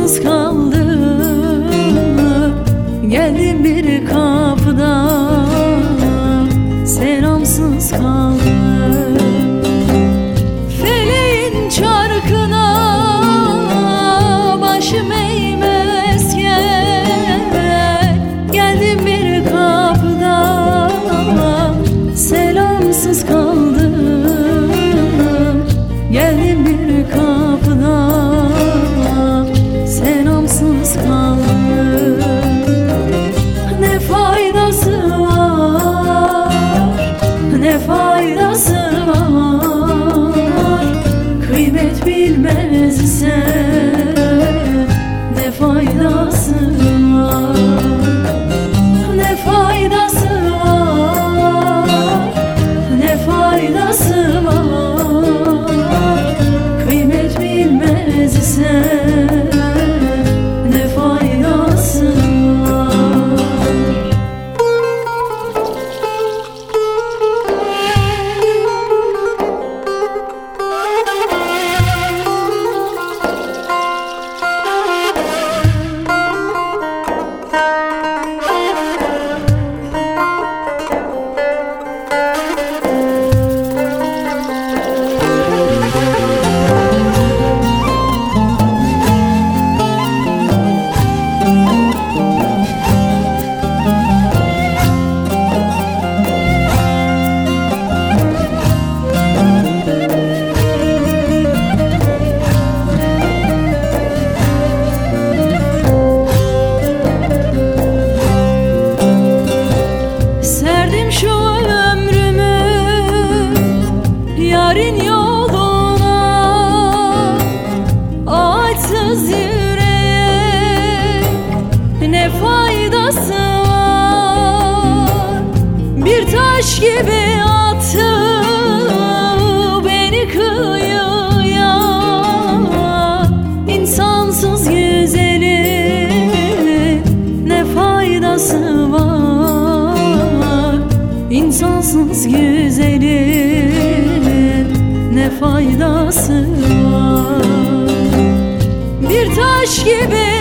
yalnız kaldım. Geldim bir kan bilmezsen. Yanmaz yürek ne faydası var? Bir taş gibi attı beni kıyıya İnsansız güzeli ne faydası var? İnsansız güzeli ne faydası var? bir taş gibi.